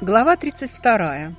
Глава 32.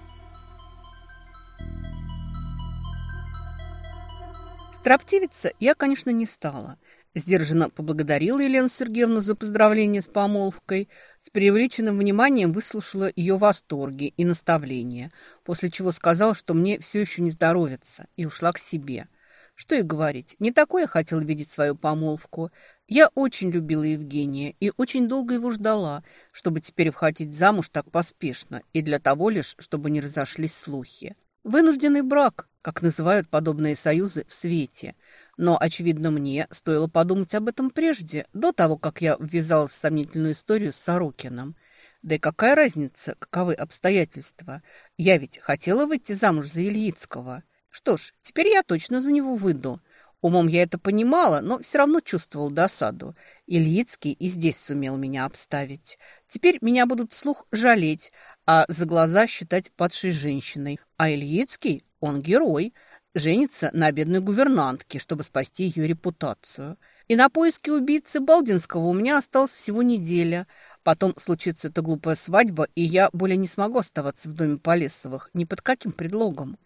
Строптивиться я, конечно, не стала. Сдержанно поблагодарила Елену Сергеевну за поздравление с помолвкой, с преувеличенным вниманием выслушала ее восторги и наставления, после чего сказала, что мне все еще не здоровится, и ушла к себе – что и говорить, не такое я хотела видеть свою помолвку. Я очень любила Евгения и очень долго его ждала, чтобы теперь входить замуж так поспешно, и для того лишь, чтобы не разошлись слухи. Вынужденный брак, как называют подобные союзы в свете. Но, очевидно, мне стоило подумать об этом прежде, до того, как я ввязалась в сомнительную историю с Сорокином. Да и какая разница, каковы обстоятельства? Я ведь хотела выйти замуж за Ильицкого. Что ж, теперь я точно за него выйду. Умом я это понимала, но все равно чувствовал досаду. Ильицкий и здесь сумел меня обставить. Теперь меня будут вслух жалеть, а за глаза считать падшей женщиной. А Ильицкий, он герой, женится на бедной гувернантке, чтобы спасти ее репутацию. И на поиски убийцы Балдинского у меня осталась всего неделя. Потом случится эта глупая свадьба, и я более не смогу оставаться в доме Полесовых ни под каким предлогом.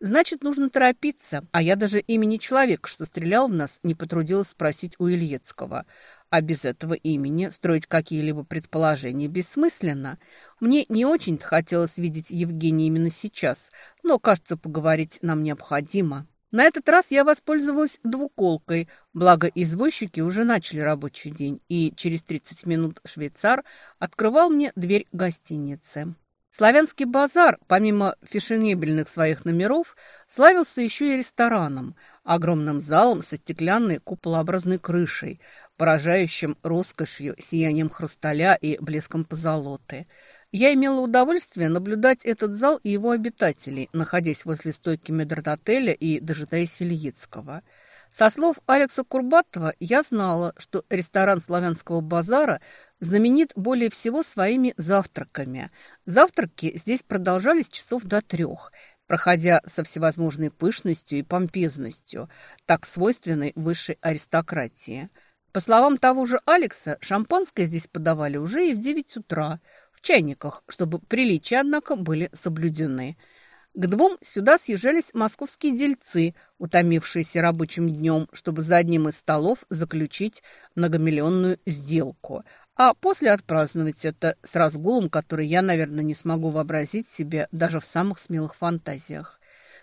Значит, нужно торопиться. А я даже имени человека, что стрелял в нас, не потрудилась спросить у Ильецкого. А без этого имени строить какие-либо предположения бессмысленно. Мне не очень-то хотелось видеть Евгения именно сейчас, но, кажется, поговорить нам необходимо. На этот раз я воспользовалась двуколкой, благо извозчики уже начали рабочий день, и через 30 минут швейцар открывал мне дверь гостиницы. Славянский базар, помимо фешенебельных своих номеров, славился еще и рестораном, огромным залом со стеклянной куполообразной крышей, поражающим роскошью, сиянием хрусталя и блеском позолоты. Я имела удовольствие наблюдать этот зал и его обитателей, находясь возле стойки медрдотеля и дожидаясь Ильицкого – со слов Алекса Курбатова я знала, что ресторан славянского базара знаменит более всего своими завтраками. Завтраки здесь продолжались часов до трех, проходя со всевозможной пышностью и помпезностью, так свойственной высшей аристократии. По словам того же Алекса, шампанское здесь подавали уже и в девять утра, в чайниках, чтобы приличия, однако, были соблюдены – к двум сюда съезжались московские дельцы, утомившиеся рабочим днем, чтобы за одним из столов заключить многомиллионную сделку, а после отпраздновать это с разгулом, который я, наверное, не смогу вообразить себе даже в самых смелых фантазиях.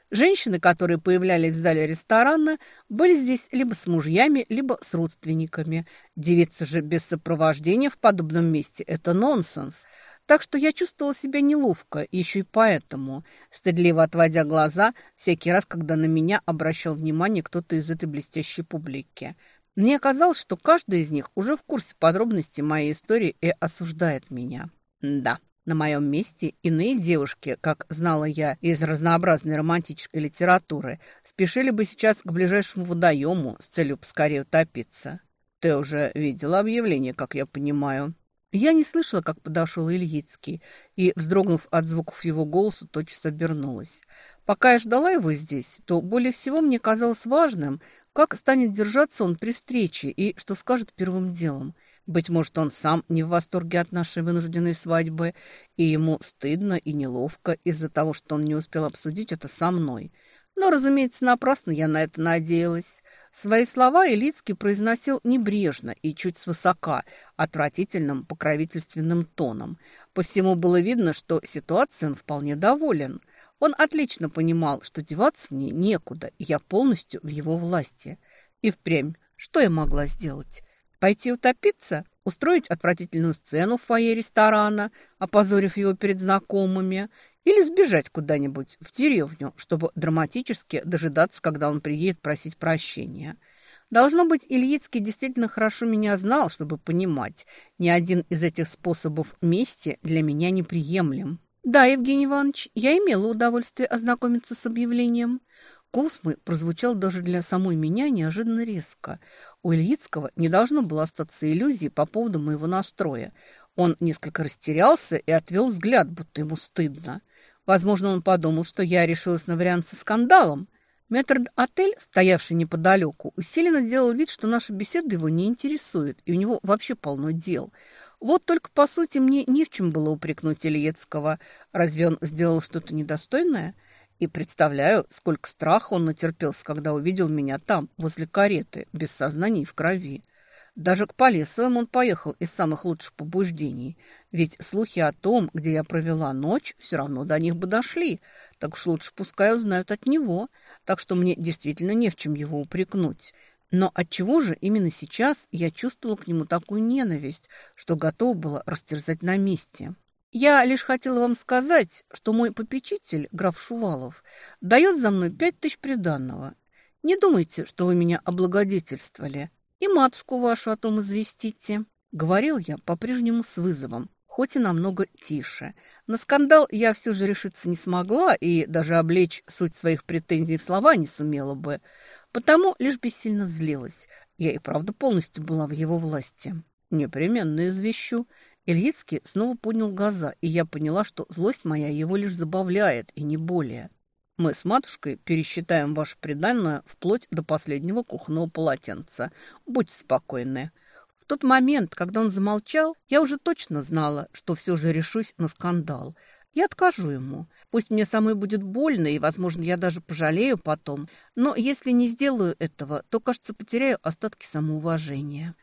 Женщины, которые появлялись в зале ресторана, были здесь либо с мужьями, либо с родственниками. Девица же без сопровождения в подобном месте – это нонсенс – так что я чувствовала себя неловко, еще и поэтому, стыдливо отводя глаза, всякий раз, когда на меня обращал внимание кто-то из этой блестящей публики. Мне оказалось, что каждый из них уже в курсе подробностей моей истории и осуждает меня. Да, на моем месте иные девушки, как знала я из разнообразной романтической литературы, спешили бы сейчас к ближайшему водоему с целью поскорее утопиться. Ты уже видела объявление, как я понимаю. Я не слышала, как подошел Ильицкий, и, вздрогнув от звуков его голоса, тотчас обернулась. Пока я ждала его здесь, то более всего мне казалось важным, как станет держаться он при встрече и что скажет первым делом. Быть может, он сам не в восторге от нашей вынужденной свадьбы, и ему стыдно и неловко из-за того, что он не успел обсудить это со мной. Но, разумеется, напрасно я на это надеялась. Свои слова Илицкий произносил небрежно и чуть свысока, отвратительным покровительственным тоном. По всему было видно, что ситуацией он вполне доволен. Он отлично понимал, что деваться мне некуда, я полностью в его власти. И впрямь, что я могла сделать? Пойти утопиться? Устроить отвратительную сцену в фойе ресторана, опозорив его перед знакомыми? Или сбежать куда-нибудь в деревню, чтобы драматически дожидаться, когда он приедет просить прощения. Должно быть, Ильицкий действительно хорошо меня знал, чтобы понимать, ни один из этих способов мести для меня неприемлем. Да, Евгений Иванович, я имела удовольствие ознакомиться с объявлением. Мой прозвучал даже для самой меня неожиданно резко. У Ильицкого не должно было остаться иллюзии по поводу моего настроя. Он несколько растерялся и отвел взгляд, будто ему стыдно. Возможно, он подумал, что я решилась на вариант со скандалом. Метрд-отель, стоявший неподалеку, усиленно делал вид, что наша беседа его не интересует, и у него вообще полно дел. Вот только, по сути, мне не в чем было упрекнуть Ильецкого. Разве он сделал что-то недостойное? И представляю, сколько страха он натерпелся, когда увидел меня там, возле кареты, без сознания и в крови. Даже к Полесовым он поехал из самых лучших побуждений. Ведь слухи о том, где я провела ночь, все равно до них бы дошли. Так уж лучше пускай узнают от него. Так что мне действительно не в чем его упрекнуть. Но отчего же именно сейчас я чувствовала к нему такую ненависть, что готова была растерзать на месте? Я лишь хотела вам сказать, что мой попечитель, граф Шувалов, дает за мной пять тысяч приданного. Не думайте, что вы меня облагодетельствовали. И матушку вашу о том известите. Говорил я по-прежнему с вызовом, хоть и намного тише. На скандал я все же решиться не смогла и даже облечь суть своих претензий в слова не сумела бы, потому лишь бессильно злилась. Я и правда полностью была в его власти. Непременно извещу. Ильицкий снова поднял глаза, и я поняла, что злость моя его лишь забавляет, и не более. Мы с матушкой пересчитаем ваше приданное вплоть до последнего кухонного полотенца. Будьте спокойны. В тот момент, когда он замолчал, я уже точно знала, что все же решусь на скандал. Я откажу ему. Пусть мне самой будет больно, и, возможно, я даже пожалею потом. Но если не сделаю этого, то, кажется, потеряю остатки самоуважения.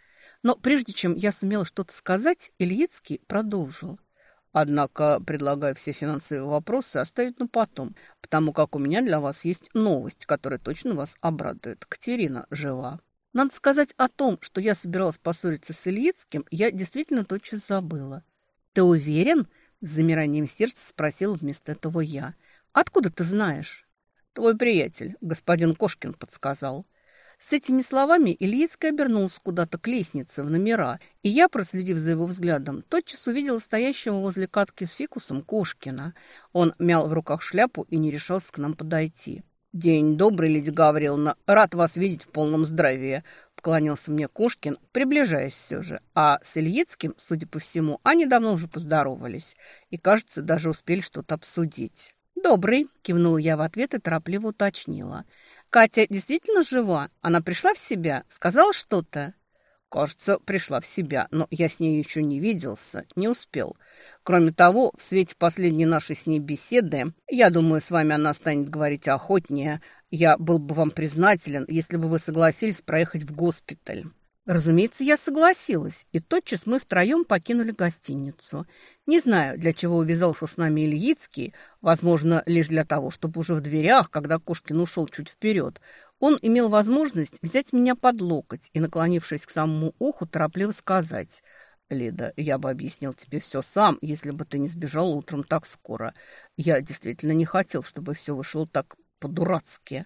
Но прежде чем я сумела что-то сказать, Ильицкий продолжил. Однако предлагаю все финансовые вопросы оставить на потом, потому как у меня для вас есть новость, которая точно вас обрадует. Катерина жива. Надо сказать о том, что я собиралась поссориться с Ильицким, я действительно тотчас забыла. «Ты уверен?» – с замиранием сердца спросила вместо этого я. «Откуда ты знаешь?» «Твой приятель, господин Кошкин, подсказал». С этими словами Ильицкий обернулся куда-то к лестнице в номера, и я, проследив за его взглядом, тотчас увидела стоящего возле катки с фикусом Кошкина. Он мял в руках шляпу и не решался к нам подойти. «День добрый, Лидия Гавриловна. Рад вас видеть в полном здравии», — поклонился мне Кошкин, приближаясь все же. А с Ильицким, судя по всему, они давно уже поздоровались и, кажется, даже успели что-то обсудить. «Добрый», — кивнула я в ответ и торопливо уточнила — Катя действительно жива? Она пришла в себя? Сказала что-то?» Кажется, пришла в себя, но я с ней еще не виделся, не успел. Кроме того, в свете последней нашей с ней беседы, я думаю, с вами она станет говорить охотнее. Я был бы вам признателен, если бы вы согласились проехать в госпиталь. Разумеется, я согласилась, и тотчас мы втроем покинули гостиницу. Не знаю, для чего увязался с нами Ильицкий, возможно, лишь для того, чтобы уже в дверях, когда Кошкин ушел чуть вперед, он имел возможность взять меня под локоть и, наклонившись к самому уху, торопливо сказать «Лида, я бы объяснил тебе все сам, если бы ты не сбежал утром так скоро. Я действительно не хотел, чтобы все вышло так по-дурацки».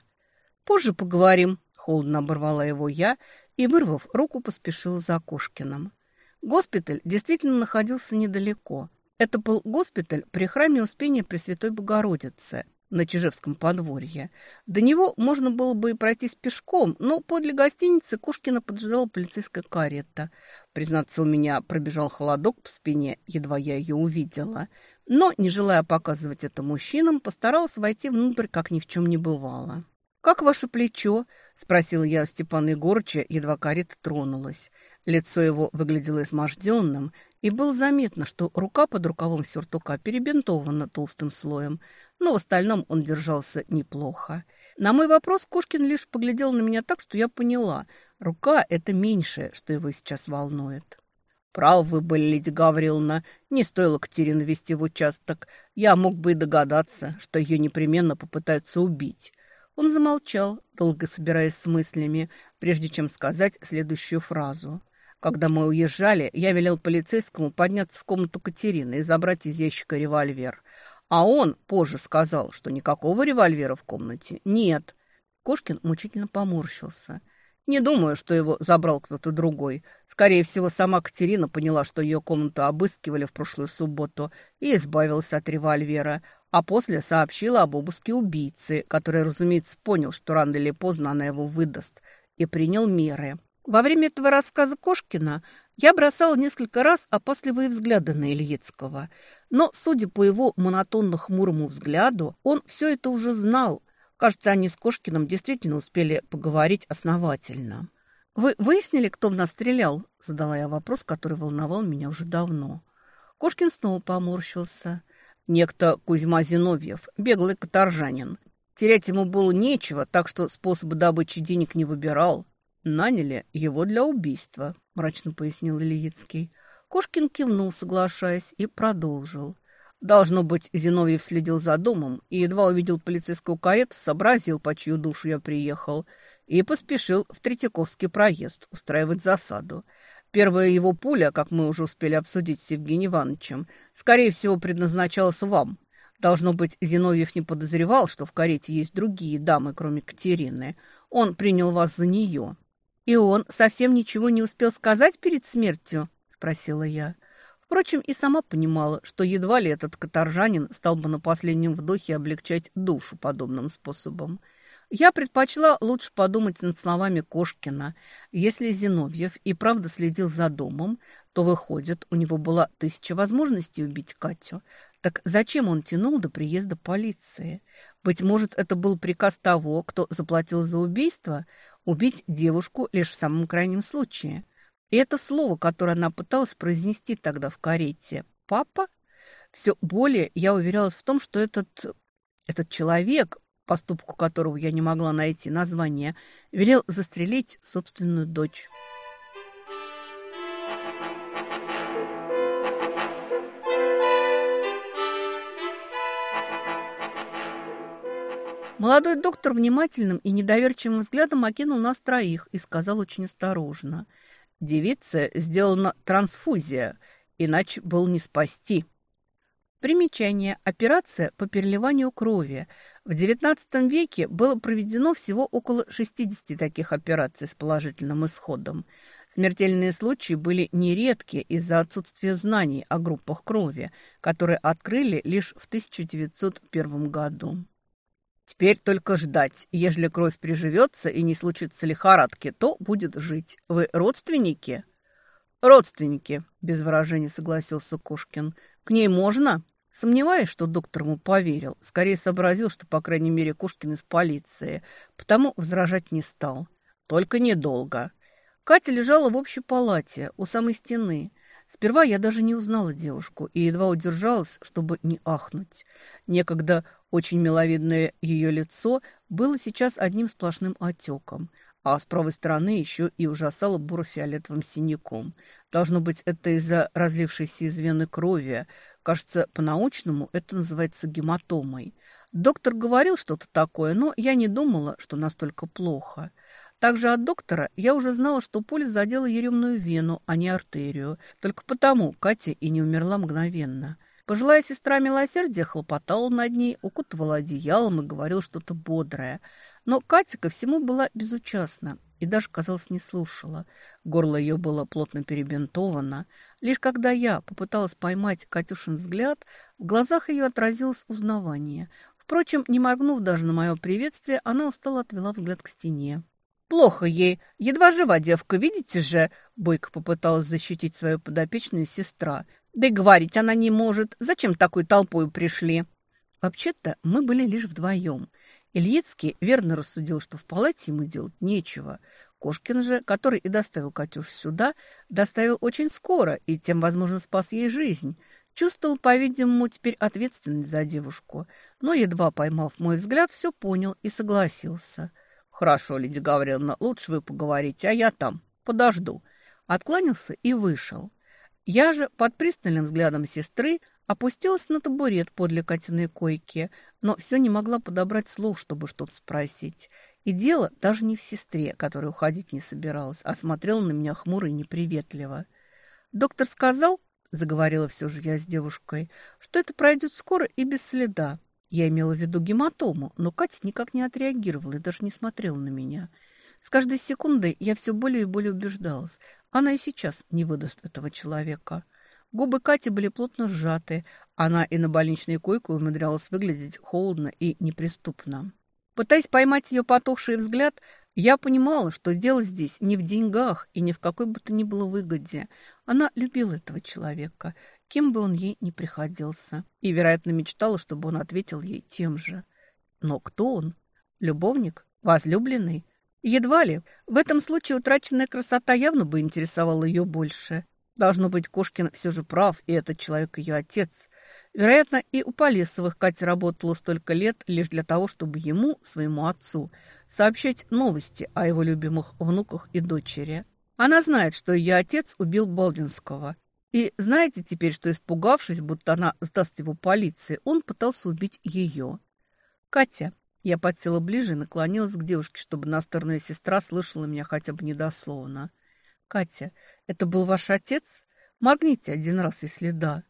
«Позже поговорим», — холодно оборвала его я и, вырвав руку, поспешила за Кошкиным. Госпиталь действительно находился недалеко. Это был госпиталь при храме Успения Пресвятой Богородицы на Чижевском подворье. До него можно было бы и пройтись пешком, но подле гостиницы Кошкина поджидала полицейская карета. Признаться, у меня пробежал холодок по спине, едва я ее увидела. Но, не желая показывать это мужчинам, постаралась войти внутрь, как ни в чем не бывало. «Как ваше плечо?» Спросил я у Степана Егорыча, едва карета тронулась. Лицо его выглядело изможденным, и было заметно, что рука под рукавом сюртука перебинтована толстым слоем, но в остальном он держался неплохо. На мой вопрос Кошкин лишь поглядел на меня так, что я поняла, рука – это меньшее, что его сейчас волнует. «Прав вы были, Лидия Гавриловна, не стоило Катерину вести в участок. Я мог бы и догадаться, что ее непременно попытаются убить». Он замолчал, долго собираясь с мыслями, прежде чем сказать следующую фразу. Когда мы уезжали, я велел полицейскому подняться в комнату Катерины и забрать из ящика револьвер. А он позже сказал, что никакого револьвера в комнате нет. Кошкин мучительно поморщился. Не думаю, что его забрал кто-то другой. Скорее всего, сама Катерина поняла, что ее комнату обыскивали в прошлую субботу и избавилась от револьвера, а после сообщила об обыске убийцы, который, разумеется, понял, что рано или поздно она его выдаст, и принял меры. Во время этого рассказа Кошкина я бросала несколько раз опасливые взгляды на Ильицкого, но, судя по его монотонно-хмурому взгляду, он все это уже знал. Кажется, они с Кошкиным действительно успели поговорить основательно. «Вы выяснили, кто в нас стрелял?» – задала я вопрос, который волновал меня уже давно. Кошкин снова поморщился. Некто Кузьма Зиновьев, беглый каторжанин. Терять ему было нечего, так что способы добычи денег не выбирал. Наняли его для убийства, мрачно пояснил Ильицкий. Кошкин кивнул, соглашаясь, и продолжил. Должно быть, Зиновьев следил за домом и едва увидел полицейскую карету, сообразил, по чью душу я приехал, и поспешил в Третьяковский проезд устраивать засаду. Первая его пуля, как мы уже успели обсудить с Евгением Ивановичем, скорее всего, предназначалась вам. Должно быть, Зиновьев не подозревал, что в карете есть другие дамы, кроме Катерины. Он принял вас за нее. «И он совсем ничего не успел сказать перед смертью?» – спросила я. Впрочем, и сама понимала, что едва ли этот каторжанин стал бы на последнем вдохе облегчать душу подобным способом. Я предпочла лучше подумать над словами Кошкина. Если Зиновьев и правда следил за домом, то, выходит, у него была тысяча возможностей убить Катю. Так зачем он тянул до приезда полиции? Быть может, это был приказ того, кто заплатил за убийство, убить девушку лишь в самом крайнем случае. И это слово, которое она пыталась произнести тогда в карете «папа», все более я уверялась в том, что этот, этот человек, поступку которого я не могла найти название, велел застрелить собственную дочь. Молодой доктор внимательным и недоверчивым взглядом окинул нас троих и сказал очень осторожно. «Девице сделана трансфузия, иначе был не спасти». Примечание. Операция по переливанию крови. В XIX веке было проведено всего около 60 таких операций с положительным исходом. Смертельные случаи были нередки из-за отсутствия знаний о группах крови, которые открыли лишь в 1901 году. Теперь только ждать. Ежели кровь приживется и не случится лихорадки, то будет жить. Вы родственники? Родственники, без выражения согласился Кушкин. К ней можно? Сомневаюсь, что доктор ему поверил. Скорее сообразил, что, по крайней мере, Кушкин из полиции. Потому возражать не стал. Только недолго. Катя лежала в общей палате, у самой стены. Сперва я даже не узнала девушку и едва удержалась, чтобы не ахнуть. Некогда очень миловидное ее лицо было сейчас одним сплошным отеком – а с правой стороны еще и ужасало буро-фиолетовым синяком. Должно быть, это из-за разлившейся из вены крови. Кажется, по-научному это называется гематомой. Доктор говорил что-то такое, но я не думала, что настолько плохо. Также от доктора я уже знала, что пуля задела еремную вену, а не артерию. Только потому Катя и не умерла мгновенно. Пожилая сестра милосердия хлопотала над ней, укутывала одеялом и говорила что-то бодрое – но Катя ко всему была безучастна и даже, казалось, не слушала. Горло ее было плотно перебинтовано. Лишь когда я попыталась поймать Катюшин взгляд, в глазах ее отразилось узнавание. Впрочем, не моргнув даже на мое приветствие, она устало отвела взгляд к стене. «Плохо ей. Едва жива девка, видите же?» Бойко попыталась защитить свою подопечную сестра. «Да и говорить она не может. Зачем такой толпой пришли?» Вообще-то мы были лишь вдвоем. Ильицкий верно рассудил, что в палате ему делать нечего. Кошкин же, который и доставил Катюш сюда, доставил очень скоро и тем, возможно, спас ей жизнь. Чувствовал, по-видимому, теперь ответственность за девушку, но, едва поймав мой взгляд, все понял и согласился. «Хорошо, Лидия Гавриловна, лучше вы поговорите, а я там подожду». Откланялся и вышел. Я же под пристальным взглядом сестры Опустилась на табурет подле Катиной койки, но все не могла подобрать слов, чтобы что-то спросить. И дело даже не в сестре, которая уходить не собиралась, а смотрела на меня хмуро и неприветливо. «Доктор сказал, — заговорила все же я с девушкой, — что это пройдет скоро и без следа. Я имела в виду гематому, но Катя никак не отреагировала и даже не смотрела на меня. С каждой секундой я все более и более убеждалась. Она и сейчас не выдаст этого человека». Губы Кати были плотно сжаты. Она и на больничной койке умудрялась выглядеть холодно и неприступно. Пытаясь поймать ее потухший взгляд, я понимала, что дело здесь не в деньгах и ни в какой бы то ни было выгоде. Она любила этого человека, кем бы он ей ни приходился, и, вероятно, мечтала, чтобы он ответил ей тем же. Но кто он? Любовник? Возлюбленный? Едва ли. В этом случае утраченная красота явно бы интересовала ее больше. Должно быть, Кошкин все же прав, и этот человек ее отец. Вероятно, и у Полесовых Катя работала столько лет лишь для того, чтобы ему, своему отцу, сообщать новости о его любимых внуках и дочери. Она знает, что ее отец убил Болдинского. И знаете теперь, что, испугавшись, будто она сдаст его полиции, он пытался убить ее. Катя, я подсела ближе и наклонилась к девушке, чтобы настырная сестра слышала меня хотя бы недословно. «Катя, это был ваш отец? Моргните один раз, если да».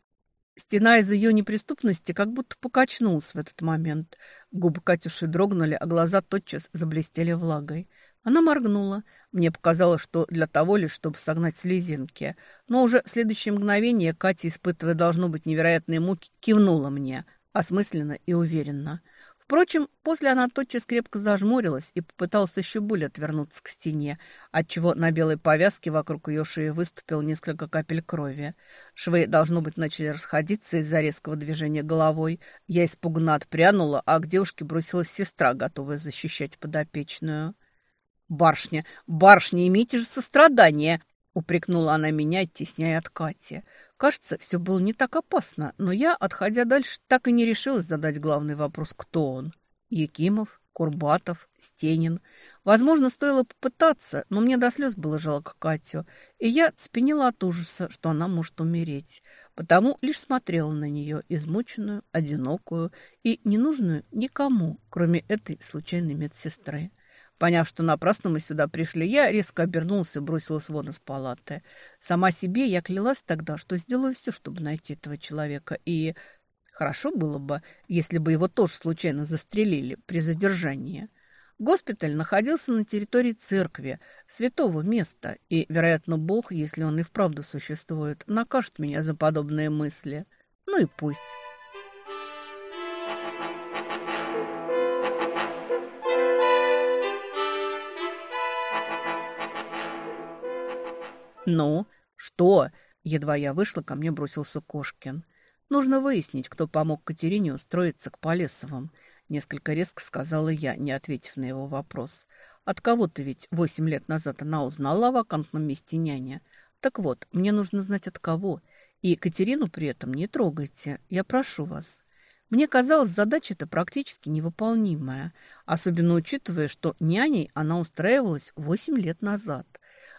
Стена из ее неприступности как будто покачнулась в этот момент. Губы Катюши дрогнули, а глаза тотчас заблестели влагой. Она моргнула. Мне показалось, что для того лишь, чтобы согнать слезинки. Но уже в следующее мгновение Катя, испытывая, должно быть, невероятные муки, кивнула мне, осмысленно и уверенно – Впрочем, после она тотчас крепко зажмурилась и попыталась еще более отвернуться к стене, отчего на белой повязке вокруг ее шеи выступило несколько капель крови. Швы, должно быть, начали расходиться из-за резкого движения головой. Я испуганно отпрянула, а к девушке бросилась сестра, готовая защищать подопечную. «Барышня, барышня, имейте же сострадание!» упрекнула она меня, оттесняя от Кати. Кажется, все было не так опасно, но я, отходя дальше, так и не решилась задать главный вопрос, кто он. Якимов, Курбатов, Стенин. Возможно, стоило попытаться, но мне до слез было жалко Катю, и я цепенела от ужаса, что она может умереть. Потому лишь смотрела на нее, измученную, одинокую и ненужную никому, кроме этой случайной медсестры. Поняв, что напрасно мы сюда пришли, я резко обернулся и бросилась вон из палаты. Сама себе я клялась тогда, что сделаю все, чтобы найти этого человека. И хорошо было бы, если бы его тоже случайно застрелили при задержании. Госпиталь находился на территории церкви, святого места, и, вероятно, Бог, если он и вправду существует, накажет меня за подобные мысли. Ну и пусть». «Ну, что?» Едва я вышла, ко мне бросился Кошкин. «Нужно выяснить, кто помог Катерине устроиться к Полесовым», несколько резко сказала я, не ответив на его вопрос. «От кого-то ведь восемь лет назад она узнала о вакантном месте няня. Так вот, мне нужно знать от кого. И Катерину при этом не трогайте. Я прошу вас». Мне казалось, задача-то практически невыполнимая, особенно учитывая, что няней она устраивалась восемь лет назад.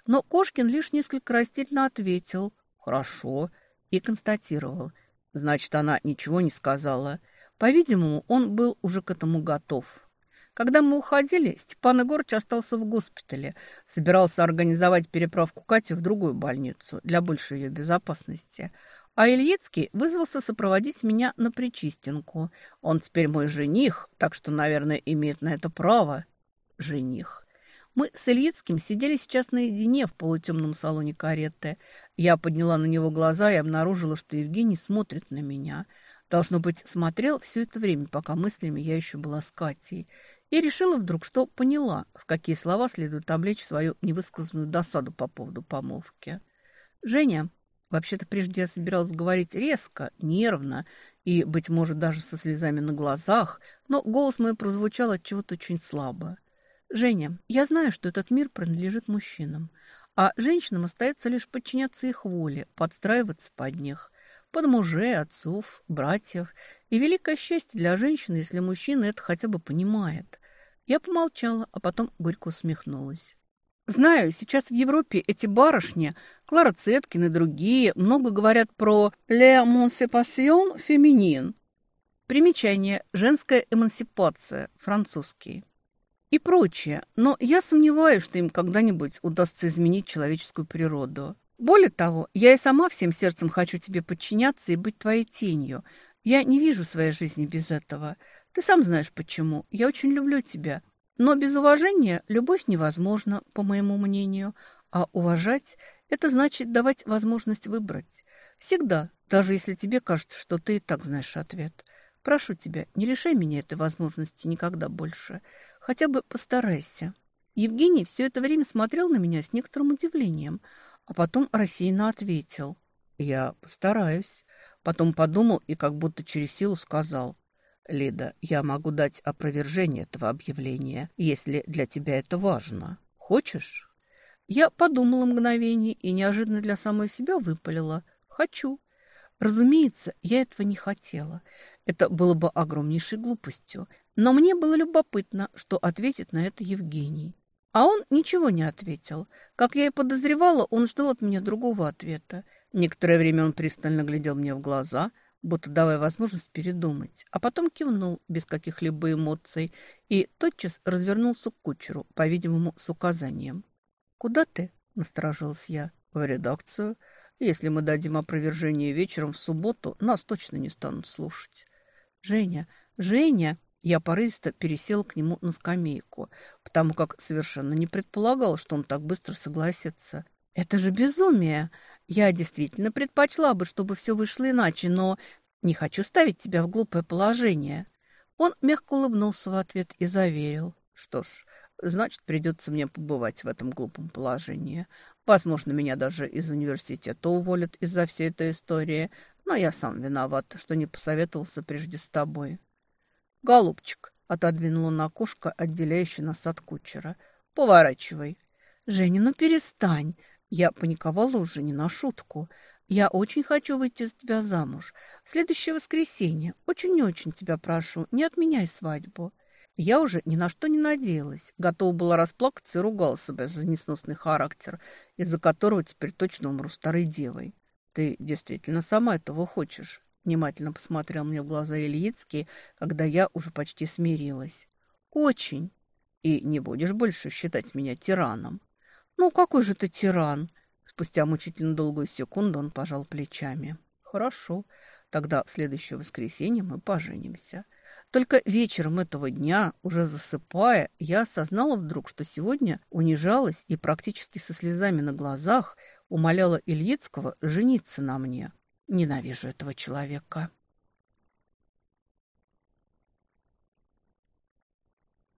Но Кошкин лишь несколько растительно ответил «Хорошо» и констатировал. Значит, она ничего не сказала. По-видимому, он был уже к этому готов. Когда мы уходили, Степан Егорыч остался в госпитале. Собирался организовать переправку Кати в другую больницу для большей ее безопасности. А Ильицкий вызвался сопроводить меня на Причистенку. Он теперь мой жених, так что, наверное, имеет на это право. Жених. Мы с Ильицким сидели сейчас наедине в полутемном салоне кареты. Я подняла на него глаза и обнаружила, что Евгений смотрит на меня. Должно быть, смотрел все это время, пока мыслями я еще была с Катей. И решила вдруг, что поняла, в какие слова следует облечь свою невысказанную досаду по поводу помолвки. «Женя, вообще-то прежде я собиралась говорить резко, нервно и, быть может, даже со слезами на глазах, но голос мой прозвучал от чего-то очень слабо. Женя, я знаю, что этот мир принадлежит мужчинам, а женщинам остается лишь подчиняться их воле, подстраиваться под них, под мужей, отцов, братьев. И великое счастье для женщины, если мужчина это хотя бы понимает. Я помолчала, а потом горько усмехнулась. Знаю, сейчас в Европе эти барышни, Клара Цеткин и другие, много говорят про «le émancipation féminine». Примечание «женская эмансипация», французский и прочее, но я сомневаюсь, что им когда-нибудь удастся изменить человеческую природу. Более того, я и сама всем сердцем хочу тебе подчиняться и быть твоей тенью. Я не вижу своей жизни без этого. Ты сам знаешь почему. Я очень люблю тебя. Но без уважения любовь невозможна, по моему мнению. А уважать – это значит давать возможность выбрать. Всегда, даже если тебе кажется, что ты и так знаешь ответ. Прошу тебя, не лишай меня этой возможности никогда больше. Хотя бы постарайся». Евгений все это время смотрел на меня с некоторым удивлением, а потом рассеянно ответил. «Я постараюсь». Потом подумал и как будто через силу сказал. Лида, я могу дать опровержение этого объявления, если для тебя это важно. Хочешь? Я подумала мгновение и неожиданно для самой себя выпалила. Хочу. Разумеется, я этого не хотела. Это было бы огромнейшей глупостью. Но мне было любопытно, что ответит на это Евгений. А он ничего не ответил. Как я и подозревала, он ждал от меня другого ответа. Некоторое время он пристально глядел мне в глаза – будто давая возможность передумать, а потом кивнул без каких-либо эмоций и тотчас развернулся к кучеру, по-видимому, с указанием. «Куда ты?» – насторожилась я. «В редакцию. Если мы дадим опровержение вечером в субботу, нас точно не станут слушать». «Женя! Женя!» Я порывисто пересел к нему на скамейку, потому как совершенно не предполагал, что он так быстро согласится. «Это же безумие! Я действительно предпочла бы, чтобы все вышло иначе, но не хочу ставить тебя в глупое положение». Он мягко улыбнулся в ответ и заверил. «Что ж, значит, придется мне побывать в этом глупом положении. Возможно, меня даже из университета уволят из-за всей этой истории, но я сам виноват, что не посоветовался прежде с тобой». «Голубчик», — отодвинула на окошко, отделяющее нас от кучера, — «поворачивай». «Женя, ну перестань!» Я паниковала уже не на шутку. Я очень хочу выйти за тебя замуж. В следующее воскресенье. Очень-очень тебя прошу, не отменяй свадьбу. Я уже ни на что не надеялась. Готова была расплакаться и ругала себя за несносный характер, из-за которого теперь точно умру старой девой. Ты действительно сама этого хочешь? Внимательно посмотрел мне в глаза Ильицкий, когда я уже почти смирилась. Очень. И не будешь больше считать меня тираном. «Ну, какой же ты тиран!» Спустя мучительно долгую секунду он пожал плечами. «Хорошо, тогда в следующее воскресенье мы поженимся». Только вечером этого дня, уже засыпая, я осознала вдруг, что сегодня унижалась и практически со слезами на глазах умоляла Ильицкого жениться на мне. Ненавижу этого человека.